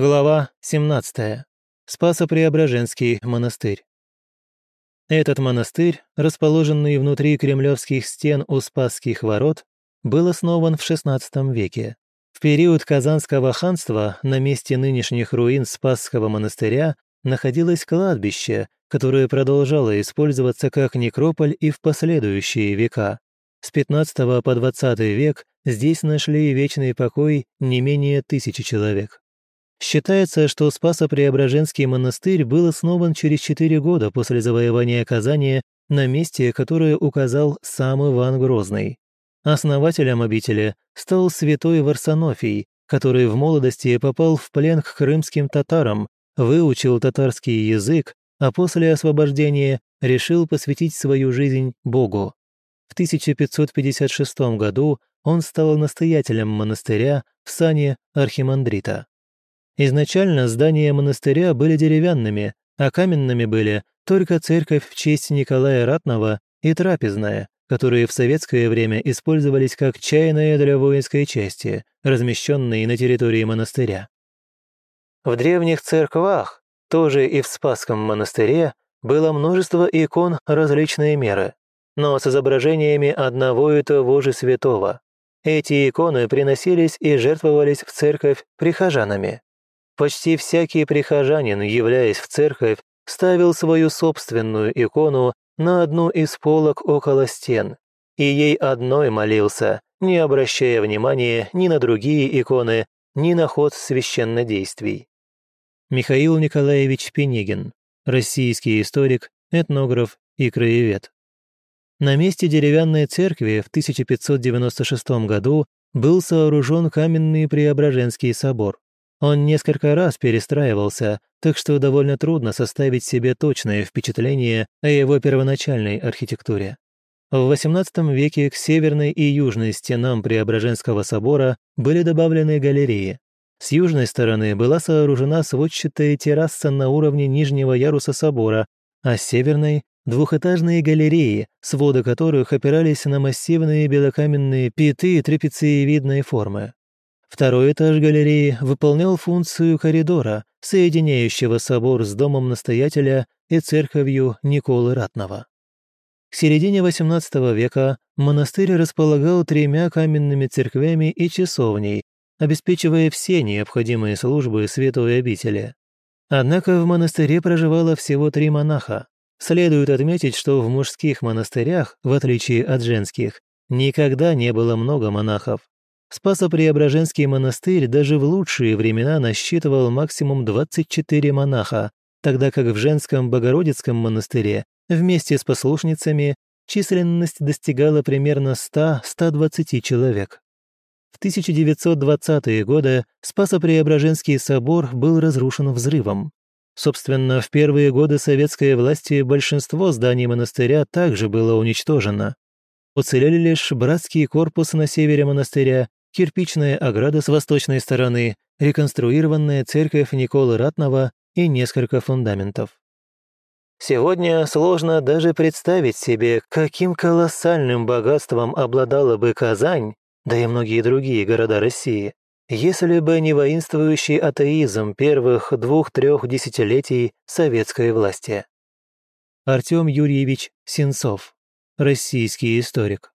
Глава 17. Спасо-Преображенский монастырь. Этот монастырь, расположенный внутри кремлевских стен у Спасских ворот, был основан в XVI веке. В период Казанского ханства на месте нынешних руин Спасского монастыря находилось кладбище, которое продолжало использоваться как некрополь и в последующие века. С XV по XX век здесь нашли вечный покой не менее тысячи человек. Считается, что Спасо-Преображенский монастырь был основан через четыре года после завоевания Казани на месте, которое указал сам Иван Грозный. Основателем обители стал святой Варсонофий, который в молодости попал в плен к крымским татарам, выучил татарский язык, а после освобождения решил посвятить свою жизнь Богу. В 1556 году он стал настоятелем монастыря в сане архимандрита. Изначально здания монастыря были деревянными, а каменными были только церковь в честь Николая Ратного и трапезная, которые в советское время использовались как чайная для воинской части, размещенные на территории монастыря. В древних церквах, тоже и в Спасском монастыре, было множество икон различной меры, но с изображениями одного и того же святого. Эти иконы приносились и жертвовались в церковь прихожанами. Почти всякий прихожанин, являясь в церковь, ставил свою собственную икону на одну из полок около стен, и ей одной молился, не обращая внимания ни на другие иконы, ни на ход священнодействий. Михаил Николаевич Пенегин, российский историк, этнограф и краевед. На месте деревянной церкви в 1596 году был сооружен каменный Преображенский собор. Он несколько раз перестраивался, так что довольно трудно составить себе точное впечатление о его первоначальной архитектуре. В XVIII веке к северной и южной стенам Преображенского собора были добавлены галереи. С южной стороны была сооружена сводчатая терраса на уровне нижнего яруса собора, а с северной – двухэтажные галереи, своды которых опирались на массивные белокаменные питы трапециевидной формы. Второй этаж галереи выполнял функцию коридора, соединяющего собор с домом настоятеля и церковью Николы Ратного. К середине XVIII века монастырь располагал тремя каменными церквями и часовней, обеспечивая все необходимые службы святой обители. Однако в монастыре проживало всего три монаха. Следует отметить, что в мужских монастырях, в отличие от женских, никогда не было много монахов. Спасо-Преображенский монастырь даже в лучшие времена насчитывал максимум 24 монаха, тогда как в женском Богородицком монастыре вместе с послушницами численность достигала примерно 100-120 человек. В 1920-е годы Спасо-Преображенский собор был разрушен взрывом. Собственно, в первые годы советской власти большинство зданий монастыря также было уничтожено. Уцелели лишь братский корпус на севере монастыря кирпичная ограда с восточной стороны, реконструированная церковь Николы Ратного и несколько фундаментов. Сегодня сложно даже представить себе, каким колоссальным богатством обладала бы Казань, да и многие другие города России, если бы не воинствующий атеизм первых двух-трех десятилетий советской власти. Артем Юрьевич Сенцов, российский историк.